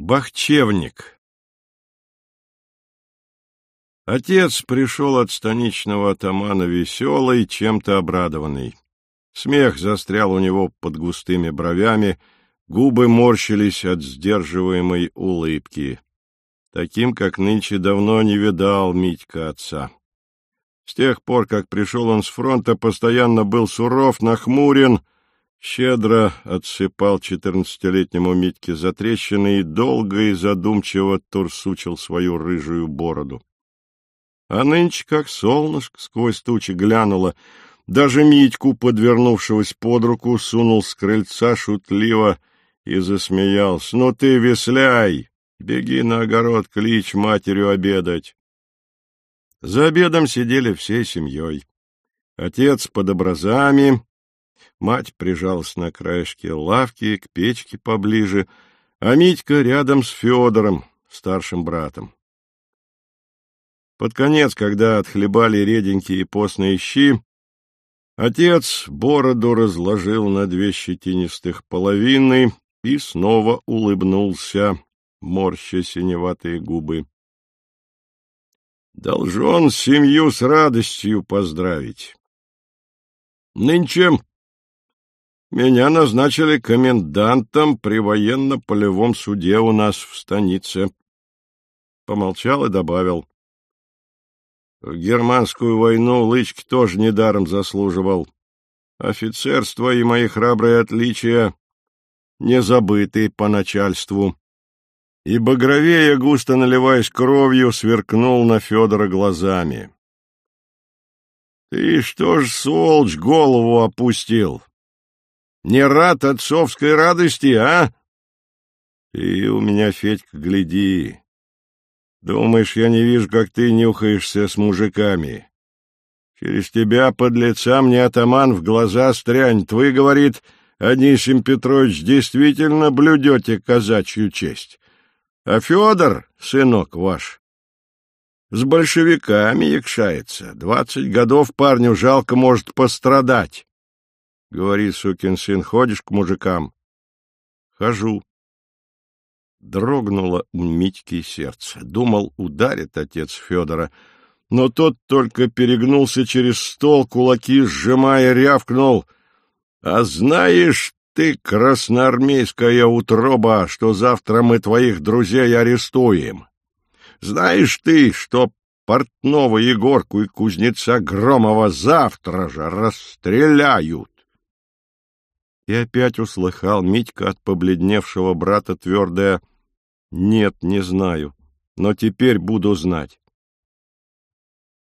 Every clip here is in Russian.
Бахчевник Отец пришел от станичного атамана веселый, чем-то обрадованный. Смех застрял у него под густыми бровями, губы морщились от сдерживаемой улыбки. Таким, как нынче, давно не видал Митька отца. С тех пор, как пришел он с фронта, постоянно был суров, нахмурен, щедро отсыпал четырнадцатилетнему Митьке затрещины и долго и задумчиво турсучил свою рыжую бороду. А нынче как солнышко сквозь тучи глянуло, даже Митьку, подвернувшегося под руку, сунул с крыльца шутливо и засмеялся. — Ну ты, весляй! Беги на огород, клич матерью обедать. За обедом сидели всей семьей. Отец под образами, мать прижалась на краешке лавки к печке поближе, а Митька рядом с Федором, старшим братом. Под конец, когда отхлебали реденькие постные щи, отец бороду разложил на две щетинистых половины и снова улыбнулся, морща синеватые губы. Должен семью с радостью поздравить. Нынче меня назначили комендантом при военно-полевом суде у нас в станице. Помолчал и добавил. В германскую войну Лычки тоже недаром заслуживал. Офицерство и мои храбрые отличия не забыты по начальству. И багровея, густо наливаясь кровью, сверкнул на Федора глазами. — Ты что ж, сволочь, голову опустил? Не рад отцовской радости, а? — Ты у меня, Федька, гляди, Думаешь, я не вижу, как ты нюхаешься с мужиками? Через тебя, подлеца, мне атаман в глаза стрянет. Вы, говорит, Анисим Петрович, действительно блюдете казачью честь. А Федор, сынок ваш, с большевиками якшается. Двадцать годов парню жалко может пострадать. Говори, сукин сын, ходишь к мужикам? Хожу. Дрогнуло у Митьки сердце. Думал, ударит отец Федора. Но тот только перегнулся через стол, кулаки сжимая, рявкнул. — А знаешь ты, красноармейская утроба, что завтра мы твоих друзей арестуем? Знаешь ты, что портного Егорку и кузнеца Громова завтра же расстреляют? И опять услыхал Митька от побледневшего брата твердое «Нет, не знаю, но теперь буду знать».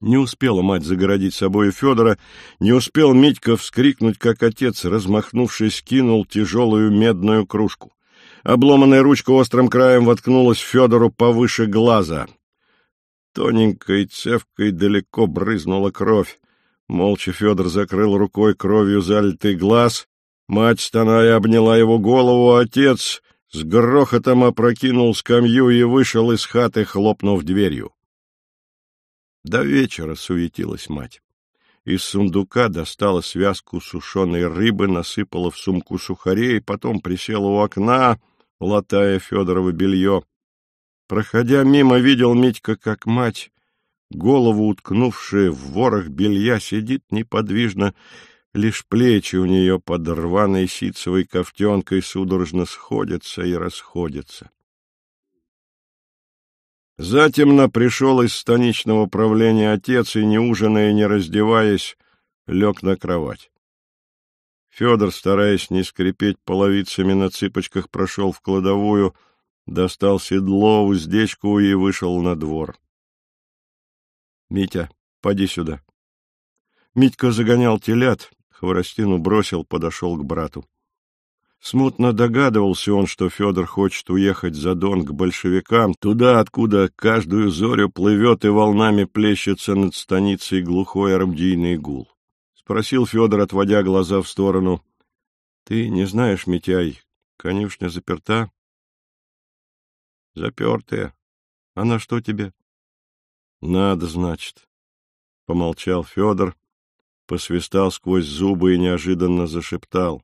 Не успела мать загородить собой Федора, не успел Митька вскрикнуть, как отец, размахнувшись, кинул тяжелую медную кружку. Обломанная ручка острым краем воткнулась Федору повыше глаза. Тоненькой цевкой далеко брызнула кровь. Молча Федор закрыл рукой кровью залитый глаз, Мать, стоная, обняла его голову, а отец с грохотом опрокинул скамью и вышел из хаты, хлопнув дверью. До вечера суетилась мать. Из сундука достала связку сушеной рыбы, насыпала в сумку сухарей, потом присела у окна, латая Федорово белье. Проходя мимо, видел Митька, как мать, голову уткнувшая в ворох белья, сидит неподвижно Лишь плечи у нее под рваной ситцевой ковтенкой судорожно сходятся и расходятся. Затемно пришел из станичного правления отец и, не ужиная, не раздеваясь, лег на кровать. Федор, стараясь не скрипеть половицами на цыпочках, прошел в кладовую, достал седло, уздечку и вышел на двор. — Митя, поди сюда. Митька загонял телят, Хворостину бросил, подошел к брату. Смутно догадывался он, что Федор хочет уехать за Дон к большевикам, туда, откуда каждую зорю плывет и волнами плещется над станицей глухой орудийный гул. Спросил Федор, отводя глаза в сторону. — Ты не знаешь, Митяй, конюшня заперта? — Запертая. А на что тебе? — Надо, значит. Помолчал Федор, посвистал сквозь зубы и неожиданно зашептал.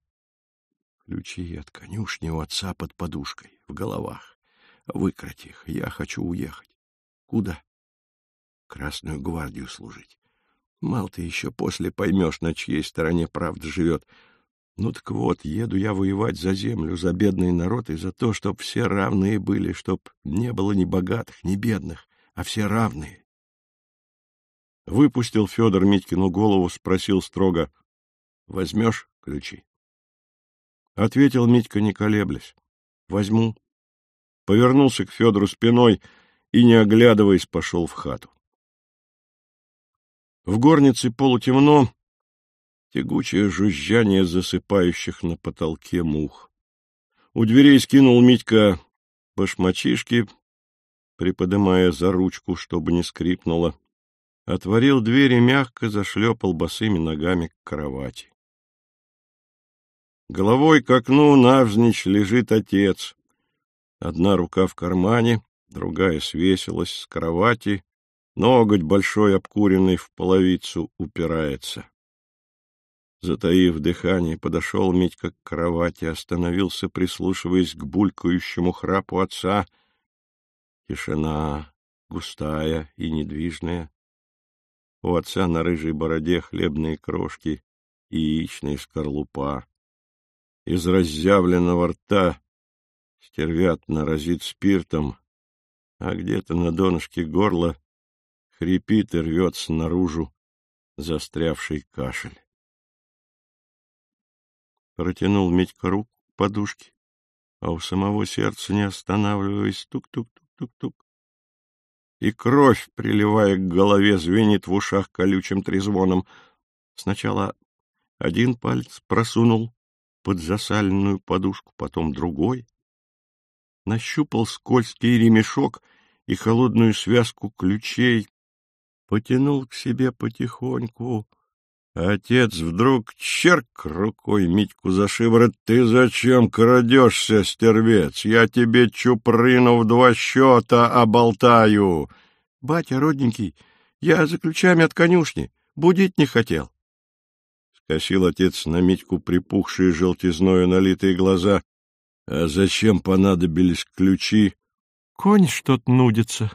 Ключи от конюшни у отца под подушкой, в головах. Выкрати их, я хочу уехать. Куда? Красную гвардию служить. Мал ты еще после поймешь, на чьей стороне правда живет. Ну так вот, еду я воевать за землю, за бедный народ и за то, чтоб все равные были, чтоб не было ни богатых, ни бедных, а все равные. Выпустил Федор Митькину голову, спросил строго, — Возьмешь ключи? Ответил Митька, не колеблясь. — Возьму. Повернулся к Федору спиной и, не оглядываясь, пошел в хату. В горнице полутемно, тягучее жужжание засыпающих на потолке мух. У дверей скинул Митька башмачишки, приподымая за ручку, чтобы не скрипнуло. Отворил дверь и мягко зашлепал босыми ногами к кровати. Головой к окну навзничь лежит отец. Одна рука в кармане, другая свесилась с кровати, ноготь большой обкуренный в половицу упирается. Затаив дыхание, подошел Митька к кровати, остановился, прислушиваясь к булькающему храпу отца. Тишина густая и недвижная. У отца на рыжей бороде хлебные крошки и яичная скорлупа. Из разъявленного рта стервятно разит спиртом, а где-то на донышке горла хрипит и рвется наружу застрявший кашель. Протянул Митька руку к подушке, а у самого сердца, не останавливаясь, тук-тук-тук-тук-тук. И кровь, приливая к голове, звенит в ушах колючим трезвоном. Сначала один палец просунул под засаленную подушку, потом другой. Нащупал скользкий ремешок и холодную связку ключей, потянул к себе потихоньку — Отец вдруг черк рукой Митьку за шиворот. — Ты зачем крадешься, стервец? Я тебе чуприну в два счета оболтаю. — Батя, родненький, я за ключами от конюшни. Будить не хотел. Скосил отец на Митьку припухшие желтизною налитые глаза. — А зачем понадобились ключи? — Конь что-то нудится.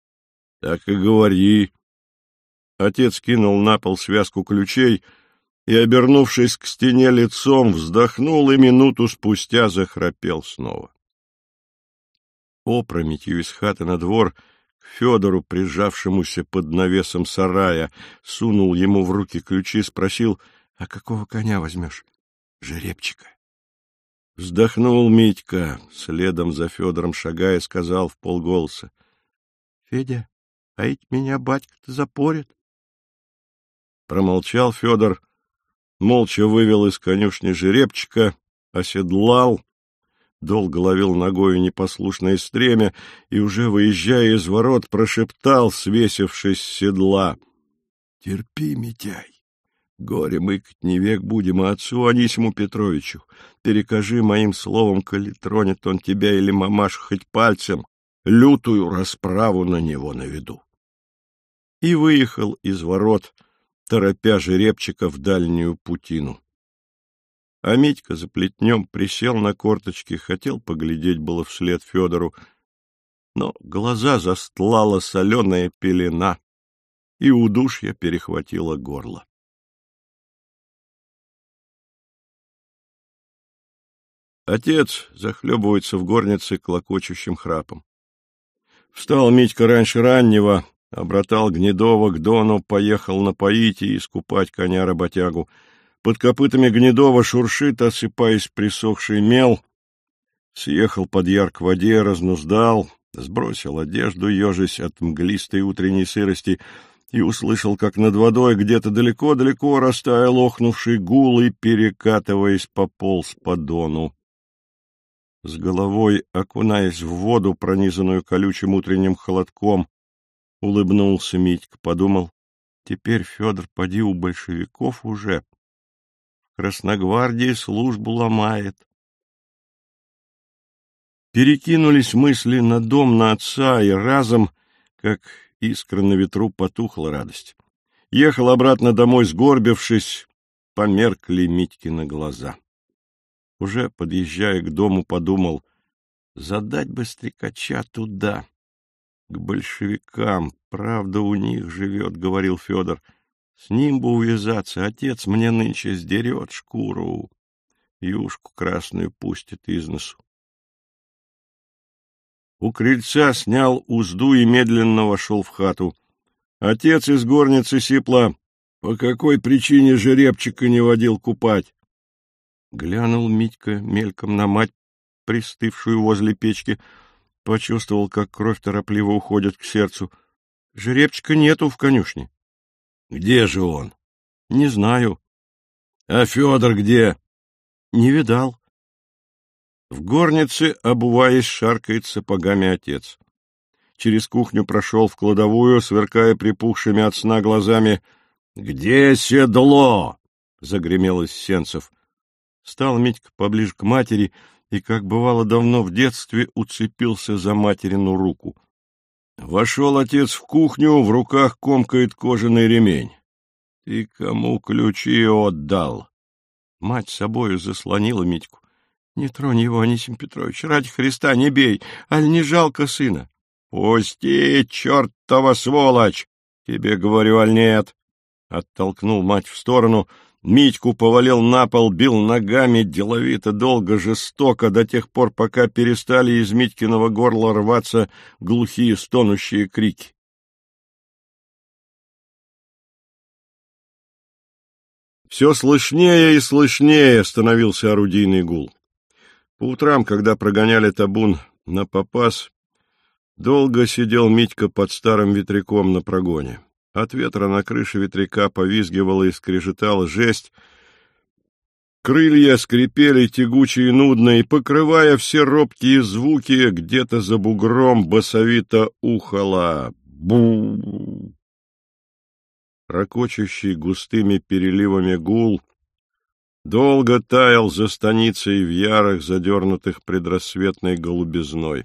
— Так и говори, Отец кинул на пол связку ключей и, обернувшись к стене лицом, вздохнул и минуту спустя захрапел снова. Опрометью из хаты на двор к Федору, прижавшемуся под навесом сарая, сунул ему в руки ключи, спросил, «А какого коня возьмешь?» «Жеребчика». Вздохнул Митька, следом за Федором шагая, сказал в полголоса, «Федя, а ведь меня батька-то запорит». Промолчал Федор, молча вывел из конюшни жеребчика, оседлал, долго ловил ногою непослушное стремя и, уже выезжая из ворот, прошептал, свесившись с седла. — Терпи, Митяй, горе мыкать не век будем, а отцу Анисиму Петровичу перекажи моим словом, коли тронет он тебя или мамаш хоть пальцем, лютую расправу на него наведу. И выехал из ворот, торопя жеребчика в дальнюю путину. А Митька за плетнем присел на корточки, хотел поглядеть было вслед Федору, но глаза застлала соленая пелена, и удушья перехватило горло. Отец захлебывается в горнице клокочущим храпом. Встал Митька раньше раннего, Обратал Гнедова к Дону, поехал напоить и искупать коня-работягу. Под копытами Гнедова шуршит, осыпаясь присохший мел. Съехал под яр к воде, разнуздал, сбросил одежду, ежась от мглистой утренней сырости, и услышал, как над водой где-то далеко-далеко растаял охнувший гул и, перекатываясь, пополз по дону. С головой, окунаясь в воду, пронизанную колючим утренним холодком, Улыбнулся Митька, подумал, теперь Федор поди у большевиков уже. В Красногвардии службу ломает. Перекинулись мысли на дом, на отца, и разом, как искра на ветру, потухла радость. Ехал обратно домой, сгорбившись, померкли Митькины глаза. Уже, подъезжая к дому, подумал, Задать бы стрекача туда, к большевикам. Правда, у них живет, — говорил Федор. С ним бы увязаться. Отец мне нынче сдерет шкуру. Юшку красную пустит из носу. У крыльца снял узду и медленно вошел в хату. Отец из горницы сипла. По какой причине жеребчика не водил купать? Глянул Митька мельком на мать, пристывшую возле печки, почувствовал, как кровь торопливо уходит к сердцу. Жеребчика нету в конюшне. — Где же он? — Не знаю. — А Федор где? — Не видал. В горнице, обуваясь, шаркает сапогами отец. Через кухню прошел в кладовую, сверкая припухшими от сна глазами. — Где седло? — загремел из сенцев. Стал Митька поближе к матери и, как бывало давно в детстве, уцепился за материну руку. Вошел отец в кухню, в руках комкает кожаный ремень. — Ты кому ключи отдал? Мать собою заслонила Митьку. — Не тронь его, Анисим Петрович, ради Христа не бей, аль не жалко сына. — Пусти, чертова сволочь! Тебе говорю, аль нет? Оттолкнул мать в сторону, Митьку повалил на пол, бил ногами, деловито, долго, жестоко, до тех пор, пока перестали из Митькиного горла рваться глухие стонущие крики. Все слышнее и слышнее становился орудийный гул. По утрам, когда прогоняли табун на попас, долго сидел Митька под старым ветряком на прогоне. От ветра на крыше ветряка повизгивала и скрежетала жесть. Крылья скрипели тягуче и нудно, и, покрывая все робкие звуки, где-то за бугром басовито ухала. бу Рокочущий густыми переливами гул долго таял за станицей в ярах, задернутых предрассветной голубизной.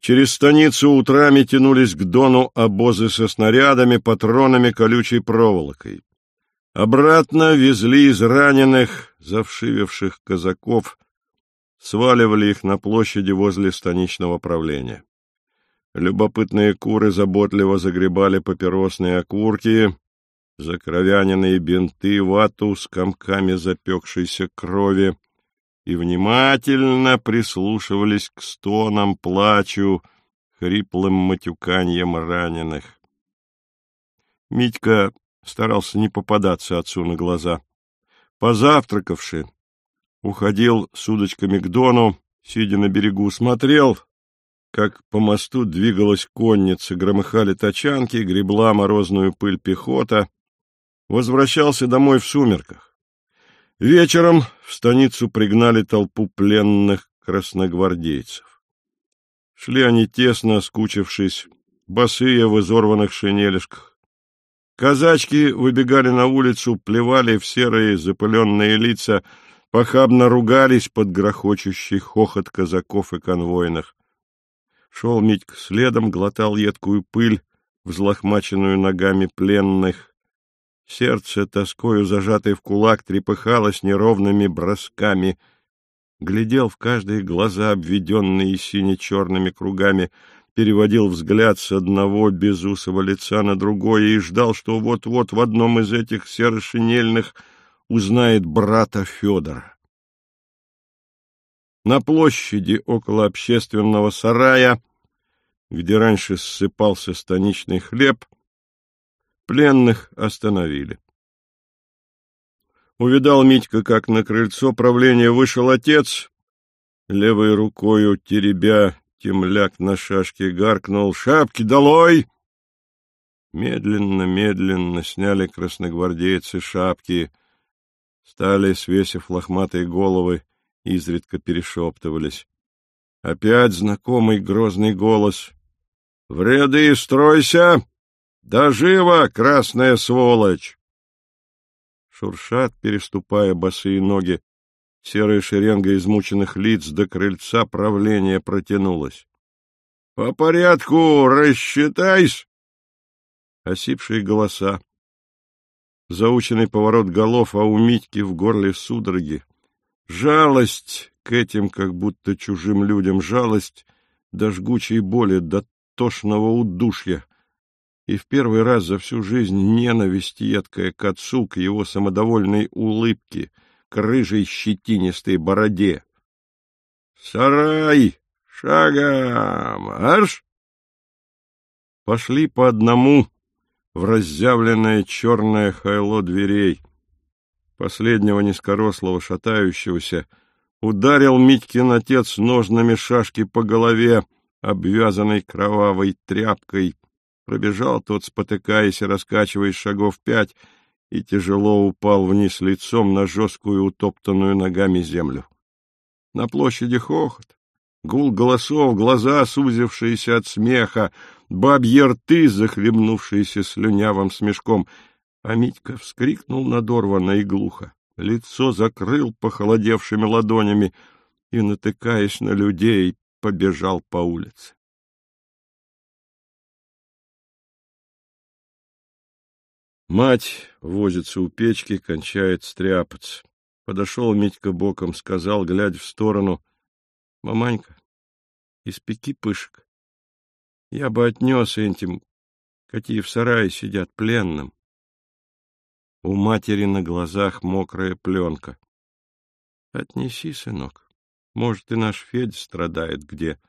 Через станицу утрами тянулись к дону обозы со снарядами, патронами, колючей проволокой. Обратно везли из раненых, завшививших казаков, сваливали их на площади возле станичного правления. Любопытные куры заботливо загребали папиросные окурки, закровяненные бинты, вату с комками запекшейся крови — и внимательно прислушивались к стонам, плачу, хриплым матюканьям раненых. Митька старался не попадаться отцу на глаза. Позавтракавши, уходил с удочками к дону, сидя на берегу, смотрел, как по мосту двигалась конница, громыхали тачанки, гребла морозную пыль пехота, возвращался домой в сумерках. Вечером в станицу пригнали толпу пленных красногвардейцев. Шли они тесно, скучившись, босые в изорванных шинелишках. Казачки выбегали на улицу, плевали в серые запыленные лица, похабно ругались под грохочущий хохот казаков и конвойных. Шел Митька следом, глотал едкую пыль, взлохмаченную ногами пленных, Сердце, тоскою зажатое в кулак, трепыхалось неровными бросками. Глядел в каждые глаза, обведенные сине-черными кругами, переводил взгляд с одного безусого лица на другое и ждал, что вот-вот в одном из этих серошинельных узнает брата Федора. На площади около общественного сарая, где раньше ссыпался станичный хлеб, — Пленных остановили. Увидал Митька, как на крыльцо правления вышел отец, левой рукою теребя темляк на шашке гаркнул «Шапки долой!» Медленно-медленно сняли красногвардейцы шапки, стали, свесив лохматые головы, изредка перешептывались. Опять знакомый грозный голос. «В ряды стройся! Да живо, красная сволочь! Шуршат, переступая босые ноги, серая шеренга измученных лиц до крыльца правления протянулась. — По порядку рассчитайся! Осипшие голоса. Заученный поворот голов, а у Митьки в горле судороги. Жалость к этим, как будто чужим людям, жалость до жгучей боли, до тошного удушья. И в первый раз за всю жизнь ненависть едкая к отцу, к его самодовольной улыбке, к рыжей щетинистой бороде. «Сарай! Шагом! Арш!» Пошли по одному в разъявленное черное хайло дверей. Последнего низкорослого шатающегося ударил Митькин отец ножными шашки по голове, обвязанной кровавой тряпкой. Пробежал тот, спотыкаясь и раскачиваясь шагов пять, и тяжело упал вниз лицом на жесткую утоптанную ногами землю. На площади хохот, гул голосов, глаза, сузившиеся от смеха, бабьи рты, захлебнувшиеся слюнявым смешком. А Митька вскрикнул надорванно и глухо, лицо закрыл похолодевшими ладонями и, натыкаясь на людей, побежал по улице. Мать возится у печки, кончает стряпаться. Подошел Митька боком, сказал, глядя в сторону, — Маманька, испеки пышек. Я бы отнес этим, какие в сарае сидят, пленным. У матери на глазах мокрая пленка. Отнеси, сынок. Может, и наш Федь страдает где.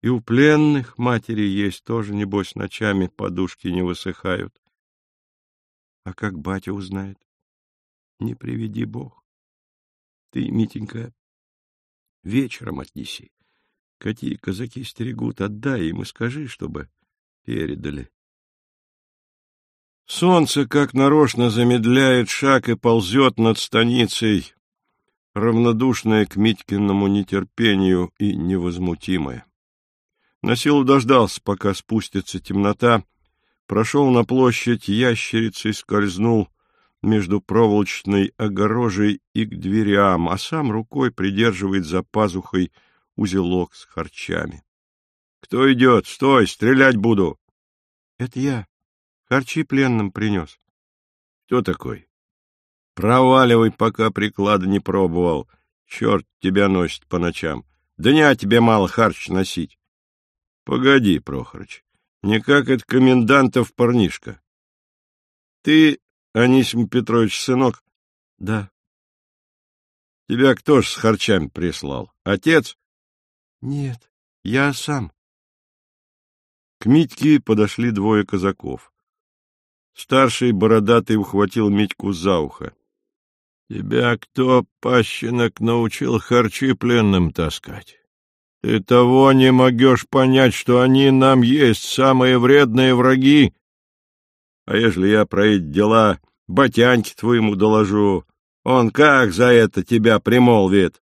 И у пленных матери есть тоже, небось, ночами подушки не высыхают. А как батя узнает? Не приведи Бог. Ты, Митенька, вечером отнеси. Какие казаки стерегут, отдай им и скажи, чтобы передали. Солнце, как нарочно, замедляет шаг и ползет над станицей, равнодушное к Митькиному нетерпению и невозмутимое. На силу дождался, пока спустится темнота, прошел на площадь ящерицей, скользнул между проволочной огорожей и к дверям, а сам рукой придерживает за пазухой узелок с харчами. — Кто идет? Стой! Стрелять буду! — Это я. Харчи пленным принес. — Кто такой? — Проваливай, пока приклада не пробовал. Черт тебя носит по ночам. Дня тебе мало харч носить. — Погоди, Прохорыч, не как это комендантов парнишка. Ты Анисим Петрович сынок? — Да. — Тебя кто ж с харчами прислал? Отец? — Нет, я сам. К Митьке подошли двое казаков. Старший бородатый ухватил Митьку за ухо. — Тебя кто, пащенок, научил харчи пленным таскать? Ты того не могешь понять, что они нам есть самые вредные враги. А ежели я про эти дела батяньке твоему доложу, он как за это тебя примолвит?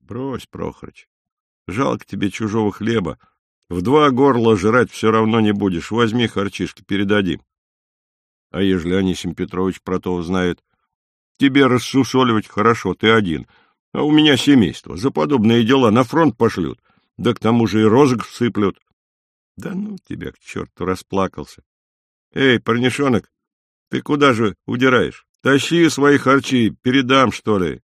Брось, Прохорыч, жалко тебе чужого хлеба. В два горла жрать все равно не будешь. Возьми харчишки, передадим. А ежели Анисим Петрович про то узнает? Тебе рассусоливать хорошо, ты один. А у меня семейство. За подобные дела на фронт пошлют. Да к тому же и розыск всыплют. Да ну тебя к черту расплакался. Эй, парнишонок, ты куда же удираешь? Тащи свои харчи, передам, что ли.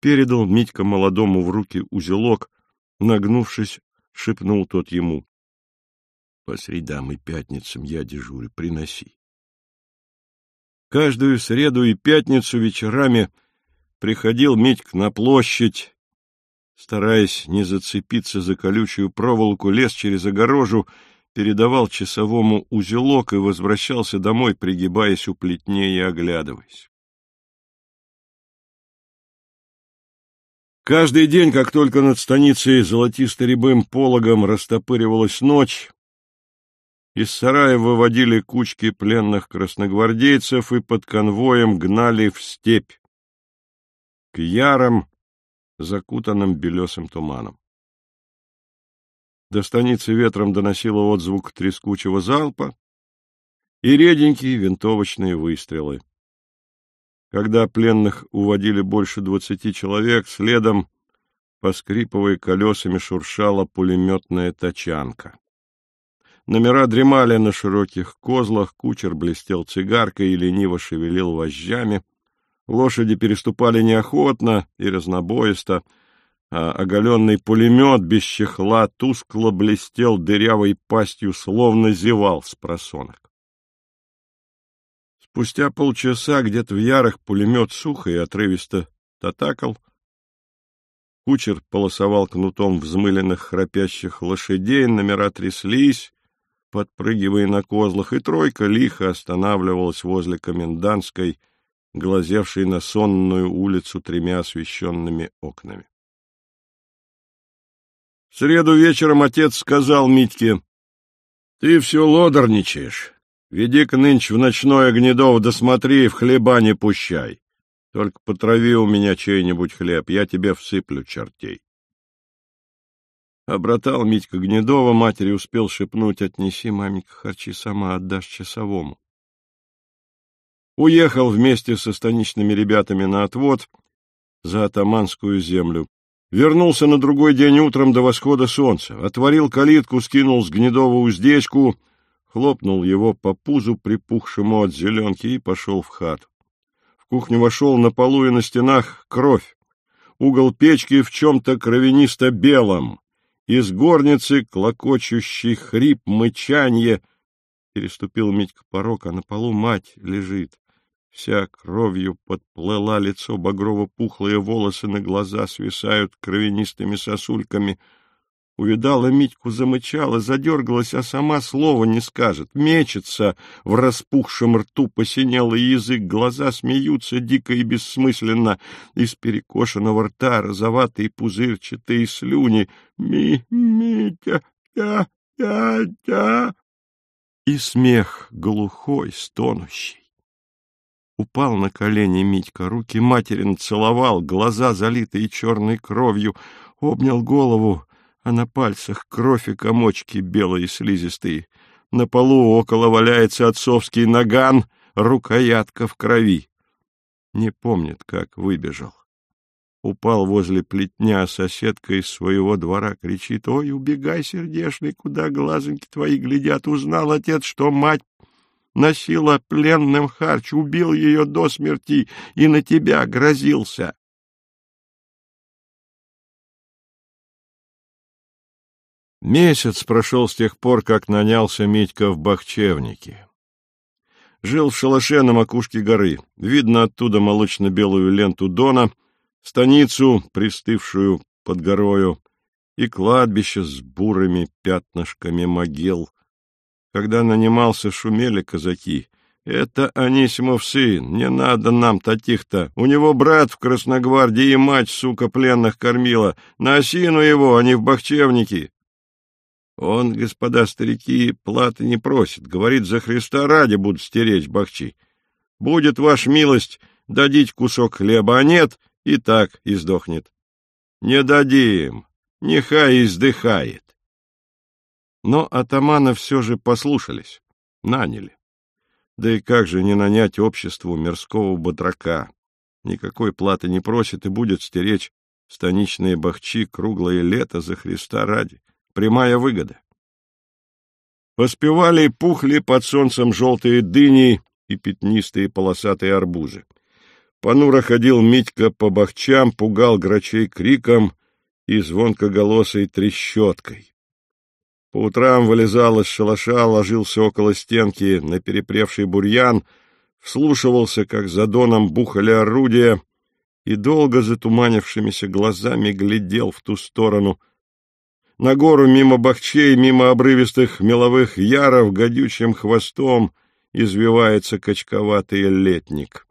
Передал Митька молодому в руки узелок, нагнувшись, шепнул тот ему. По средам и пятницам я дежурю, приноси. Каждую среду и пятницу вечерами приходил Митьк на площадь, стараясь не зацепиться за колючую проволоку, лез через огорожу передавал часовому узелок и возвращался домой, пригибаясь у плетней и оглядываясь. Каждый день, как только над станицей золотисто-рябым пологом растопыривалась ночь, из сарая выводили кучки пленных красногвардейцев и под конвоем гнали в степь, к ярам, закутанным белесым туманом. До станицы ветром доносило отзвук трескучего залпа и реденькие винтовочные выстрелы. Когда пленных уводили больше двадцати человек, следом, поскрипывая колесами, шуршала пулеметная тачанка. Номера дремали на широких козлах, кучер блестел цигаркой и лениво шевелил вожжами. Лошади переступали неохотно и разнобоисто, а оголенный пулемет без чехла тускло блестел дырявой пастью, словно зевал с просонок. Спустя полчаса где-то в ярах пулемет сухо и отрывисто татакал. Кучер полосовал кнутом взмыленных храпящих лошадей, номера тряслись, подпрыгивая на козлах, и тройка лихо останавливалась возле комендантской, глазевшей на сонную улицу тремя освещенными окнами. В среду вечером отец сказал Митьке, — Ты все лодорничаешь. Веди-ка нынче в ночное гнедово, досмотри, в хлеба не пущай. Только потрави у меня чей-нибудь хлеб, я тебе всыплю чертей. Обратал Митька Гнедова, матери успел шепнуть, отнеси, маменька, харчи сама, отдашь часовому. Уехал вместе со станичными ребятами на отвод за атаманскую землю. Вернулся на другой день утром до восхода солнца, отворил калитку, скинул с Гнедова уздечку, хлопнул его по пузу, припухшему от зеленки, и пошел в хату. В кухню вошел на полу и на стенах кровь. Угол печки в чем-то кровянисто-белом. Из горницы клокочущий хрип, мычанье. Переступил Митька порог, а на полу мать лежит. Вся кровью подплыла лицо, багрово-пухлые волосы на глаза свисают кровянистыми сосульками. Увидала Митьку, замычала, задергалась, а сама слова не скажет. Мечется в распухшем рту, посинелый язык, глаза смеются дико и бессмысленно. Из перекошенного рта розоватые пузырчатые слюни. «Ми, Митя, я, я, я!» И смех глухой, стонущий. Упал на колени Митька, руки материн целовал, глаза, залитые черной кровью, обнял голову, а на пальцах кровь и комочки белые слизистые. На полу около валяется отцовский наган, рукоятка в крови. Не помнит, как выбежал. Упал возле плетня, соседка из своего двора кричит, «Ой, убегай, сердешный, куда глазоньки твои глядят!» Узнал отец, что мать носила пленным харч, убил ее до смерти и на тебя грозился. Месяц прошел с тех пор, как нанялся Митька в Бахчевнике. Жил в шалаше на макушке горы. Видно оттуда молочно-белую ленту Дона, станицу, пристывшую под горою, и кладбище с бурыми пятнышками могил. Когда нанимался, шумели казаки. «Это Анисимов сын, не надо нам таких-то. У него брат в Красногвардии и мать, сука, пленных кормила. На осину его, а не в Бахчевнике». Он, господа старики, платы не просит. Говорит, за Христа ради буду стеречь бахчи. Будет, ваша милость, дадить кусок хлеба, а нет, и так издохнет. Не дадим, нехай издыхает. Но атамана все же послушались, наняли. Да и как же не нанять обществу мирского батрака? Никакой платы не просит и будет стеречь станичные бахчи круглое лето за Христа ради прямая выгода. Поспевали и пухли под солнцем желтые дыни и пятнистые полосатые арбузы. Понуро ходил Митька по бахчам, пугал грачей криком и звонкоголосой трещоткой. По утрам вылезал из шалаша, ложился около стенки на перепревший бурьян, вслушивался, как за доном бухали орудия, и долго затуманившимися глазами глядел в ту сторону — на гору мимо бахчей, мимо обрывистых меловых яров гадючим хвостом извивается качковатый летник.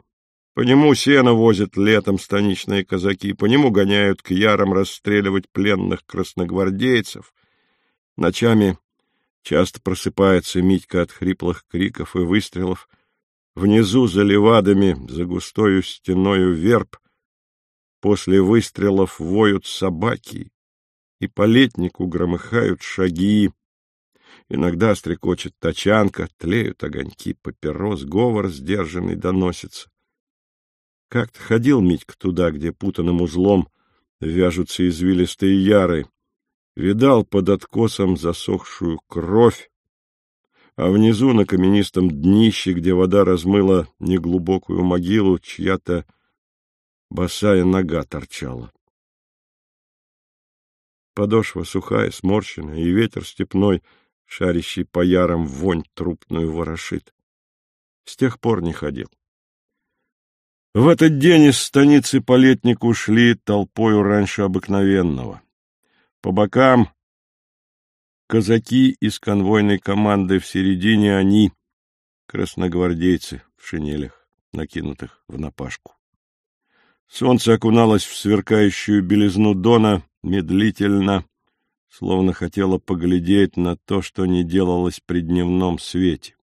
По нему сено возят летом станичные казаки, по нему гоняют к ярам расстреливать пленных красногвардейцев. Ночами часто просыпается Митька от хриплых криков и выстрелов. Внизу за левадами, за густою стеною верб, после выстрелов воют собаки, и по летнику громыхают шаги. Иногда стрекочет тачанка, тлеют огоньки папирос, говор сдержанный доносится. Как-то ходил Митька туда, где путанным узлом вяжутся извилистые яры, видал под откосом засохшую кровь, а внизу на каменистом днище, где вода размыла неглубокую могилу, чья-то босая нога торчала. Подошва сухая, сморщенная, и ветер степной, шарящий по ярам вонь трупную ворошит. С тех пор не ходил. В этот день из станицы по летнику шли толпою раньше обыкновенного. По бокам казаки из конвойной команды, в середине они, красногвардейцы в шинелях, накинутых в напашку. Солнце окуналось в сверкающую белизну дона медлительно, словно хотело поглядеть на то, что не делалось при дневном свете.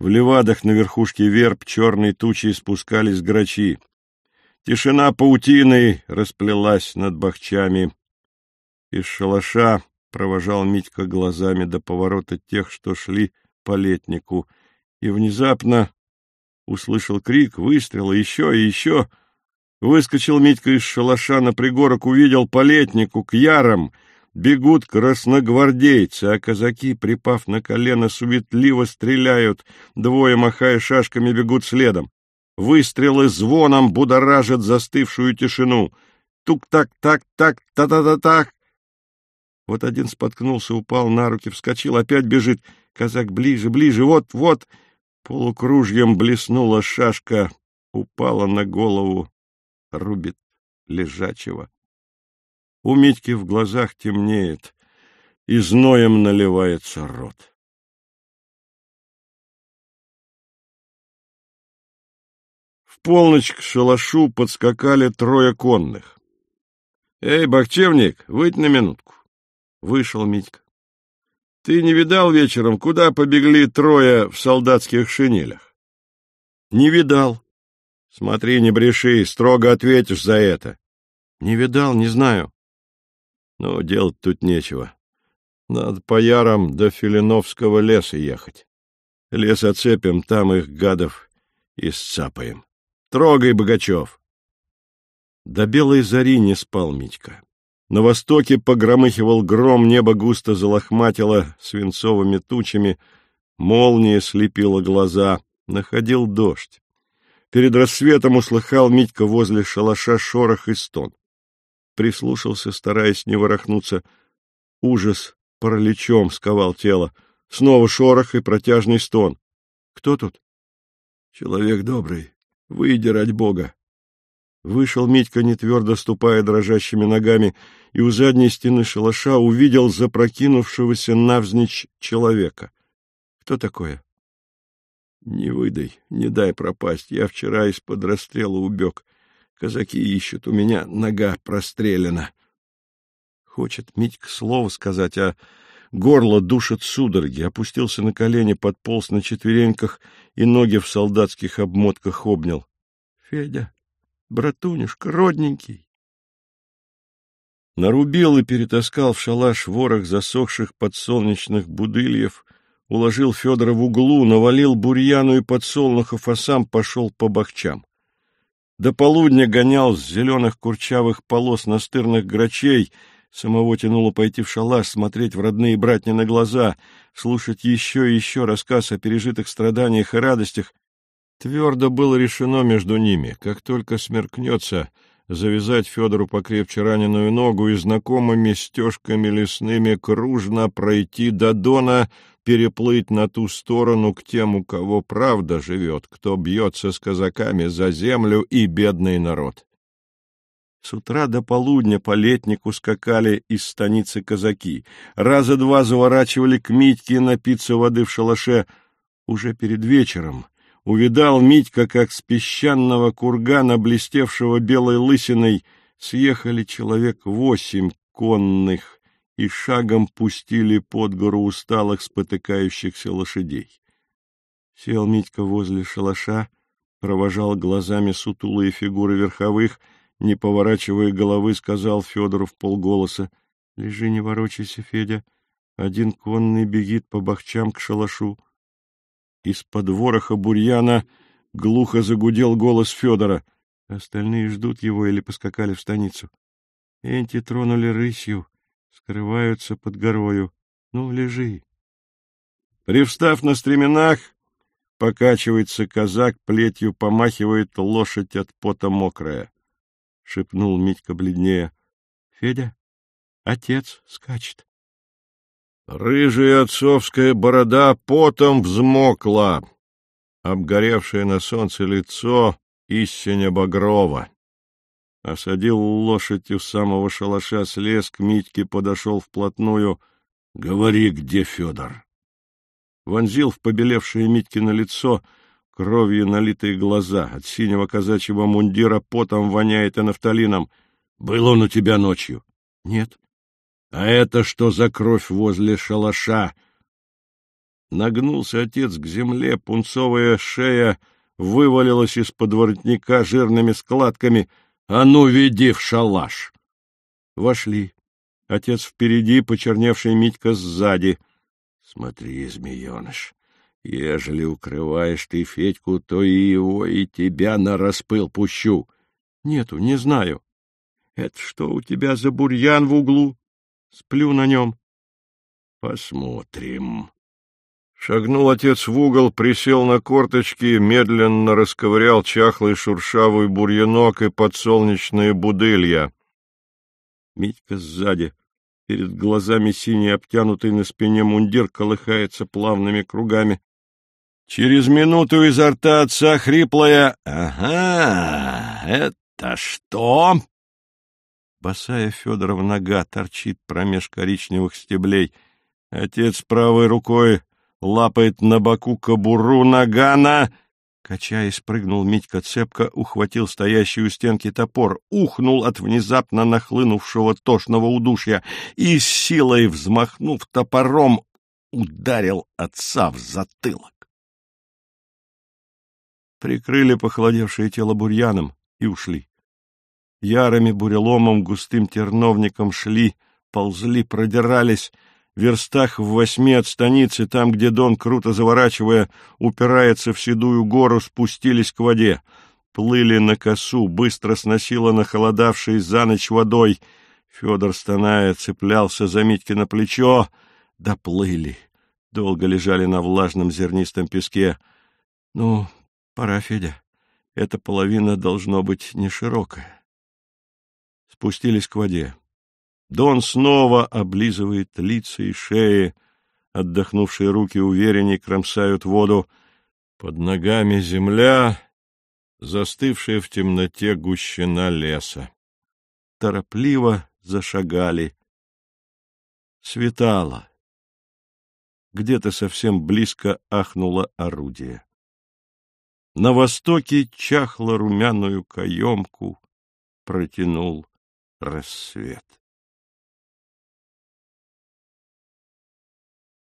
В левадах на верхушке верб черной тучей спускались грачи. Тишина паутиной расплелась над бахчами. Из шалаша провожал Митька глазами до поворота тех, что шли по летнику, и внезапно услышал крик, выстрел, еще и еще — Выскочил Митька из шалаша на пригорок, увидел по летнику к ярам. Бегут красногвардейцы, а казаки, припав на колено, суетливо стреляют. Двое, махая шашками, бегут следом. Выстрелы звоном будоражат застывшую тишину. Тук-так-так-так-та-та-та-так. Вот один споткнулся, упал на руки, вскочил, опять бежит. Казак ближе, ближе, вот-вот. Полукружьем блеснула шашка, упала на голову рубит лежачего. У Митьки в глазах темнеет, и зноем наливается рот. В полночь к шалашу подскакали трое конных. — Эй, бахчевник, выйдь на минутку. Вышел Митька. — Ты не видал вечером, куда побегли трое в солдатских шинелях? — Не видал, Смотри, не бреши, строго ответишь за это. Не видал, не знаю. Ну, делать тут нечего. Надо по ярам до Филиновского леса ехать. Лес оцепим, там их гадов и сцапаем. Трогай, Богачев! До белой зари не спал Митька. На востоке погромыхивал гром, небо густо залохматило свинцовыми тучами, молния слепила глаза, находил дождь. Перед рассветом услыхал Митька возле шалаша шорох и стон. Прислушался, стараясь не ворохнуться. Ужас параличом сковал тело. Снова шорох и протяжный стон. — Кто тут? — Человек добрый. Выйди ради бога. Вышел Митька, не твердо ступая дрожащими ногами, и у задней стены шалаша увидел запрокинувшегося навзничь человека. — Кто такое? Не выдай, не дай пропасть. Я вчера из-под расстрела убег. Казаки ищут, у меня нога прострелена. Хочет Митька слово сказать, а горло душит судороги. Опустился на колени, подполз на четвереньках и ноги в солдатских обмотках обнял. — Федя, братунюшка, родненький. Нарубил и перетаскал в шалаш ворох засохших подсолнечных будыльев — уложил Федора в углу, навалил бурьяну и подсолнухов, а сам пошел по бахчам. До полудня гонял с зеленых курчавых полос настырных грачей, самого тянуло пойти в шалаш, смотреть в родные братья на глаза, слушать еще и еще рассказ о пережитых страданиях и радостях. Твердо было решено между ними, как только смеркнется, завязать Федору покрепче раненую ногу и знакомыми стежками лесными кружно пройти до Дона, переплыть на ту сторону к тем, у кого правда живет, кто бьется с казаками за землю и бедный народ. С утра до полудня по летнику скакали из станицы казаки. Раза два заворачивали к Митьке напиться воды в шалаше. Уже перед вечером увидал Митька, как с песчаного кургана, блестевшего белой лысиной, съехали человек восемь конных и шагом пустили под гору усталых спотыкающихся лошадей. Сел Митька возле шалаша, провожал глазами сутулые фигуры верховых, не поворачивая головы, сказал Федору в полголоса, — Лежи, не ворочайся, Федя, один конный бегит по бахчам к шалашу. Из-под вороха бурьяна глухо загудел голос Федора. Остальные ждут его или поскакали в станицу. Энти тронули рысью, скрываются под горою. Ну, лежи. Привстав на стременах, покачивается казак, плетью помахивает лошадь от пота мокрая. — шепнул Митька бледнее. — Федя, отец скачет. Рыжая отцовская борода потом взмокла, обгоревшее на солнце лицо истиня багрова. Осадил лошадь у самого шалаша, слез к Митьке, подошел вплотную. — Говори, где Федор? Вонзил в побелевшее Митькино лицо кровью налитые глаза. От синего казачьего мундира потом воняет и нафталином. — Был он у тебя ночью? — Нет. — А это что за кровь возле шалаша? Нагнулся отец к земле, пунцовая шея вывалилась из-под воротника жирными складками. «А ну, веди в шалаш!» Вошли. Отец впереди, почерневший Митька сзади. «Смотри, змееныш, ежели укрываешь ты Федьку, то и его, и тебя на распыл пущу». «Нету, не знаю». «Это что у тебя за бурьян в углу?» «Сплю на нем». «Посмотрим». Шагнул отец в угол, присел на корточки, медленно расковырял чахлый шуршавый бурьянок и подсолнечные будылья. Митька сзади. Перед глазами синий, обтянутый на спине мундир, колыхается плавными кругами. Через минуту изо рта отца хриплая «Ага, это что?» Босая Федорова нога торчит промеж коричневых стеблей. Отец правой рукой лапает на боку кобуру нагана. Качаясь, прыгнул Митька цепко, ухватил стоящий у стенки топор, ухнул от внезапно нахлынувшего тошного удушья и, с силой взмахнув топором, ударил отца в затылок. Прикрыли похолодевшее тело бурьяном и ушли. Ярыми буреломом, густым терновником шли, ползли, продирались — верстах в восьми от станицы, там, где Дон, круто заворачивая, упирается в седую гору, спустились к воде. Плыли на косу, быстро сносило нахолодавшей за ночь водой. Федор, стоная, цеплялся за Митьки на плечо. Доплыли. Долго лежали на влажном зернистом песке. Ну, пора, Федя. Эта половина должно быть не широкая. Спустились к воде. Дон снова облизывает лица и шеи, отдохнувшие руки уверенней кромсают воду. Под ногами земля, застывшая в темноте гущина леса. Торопливо зашагали. Светало. Где-то совсем близко ахнуло орудие. На востоке чахло румяную каемку протянул рассвет.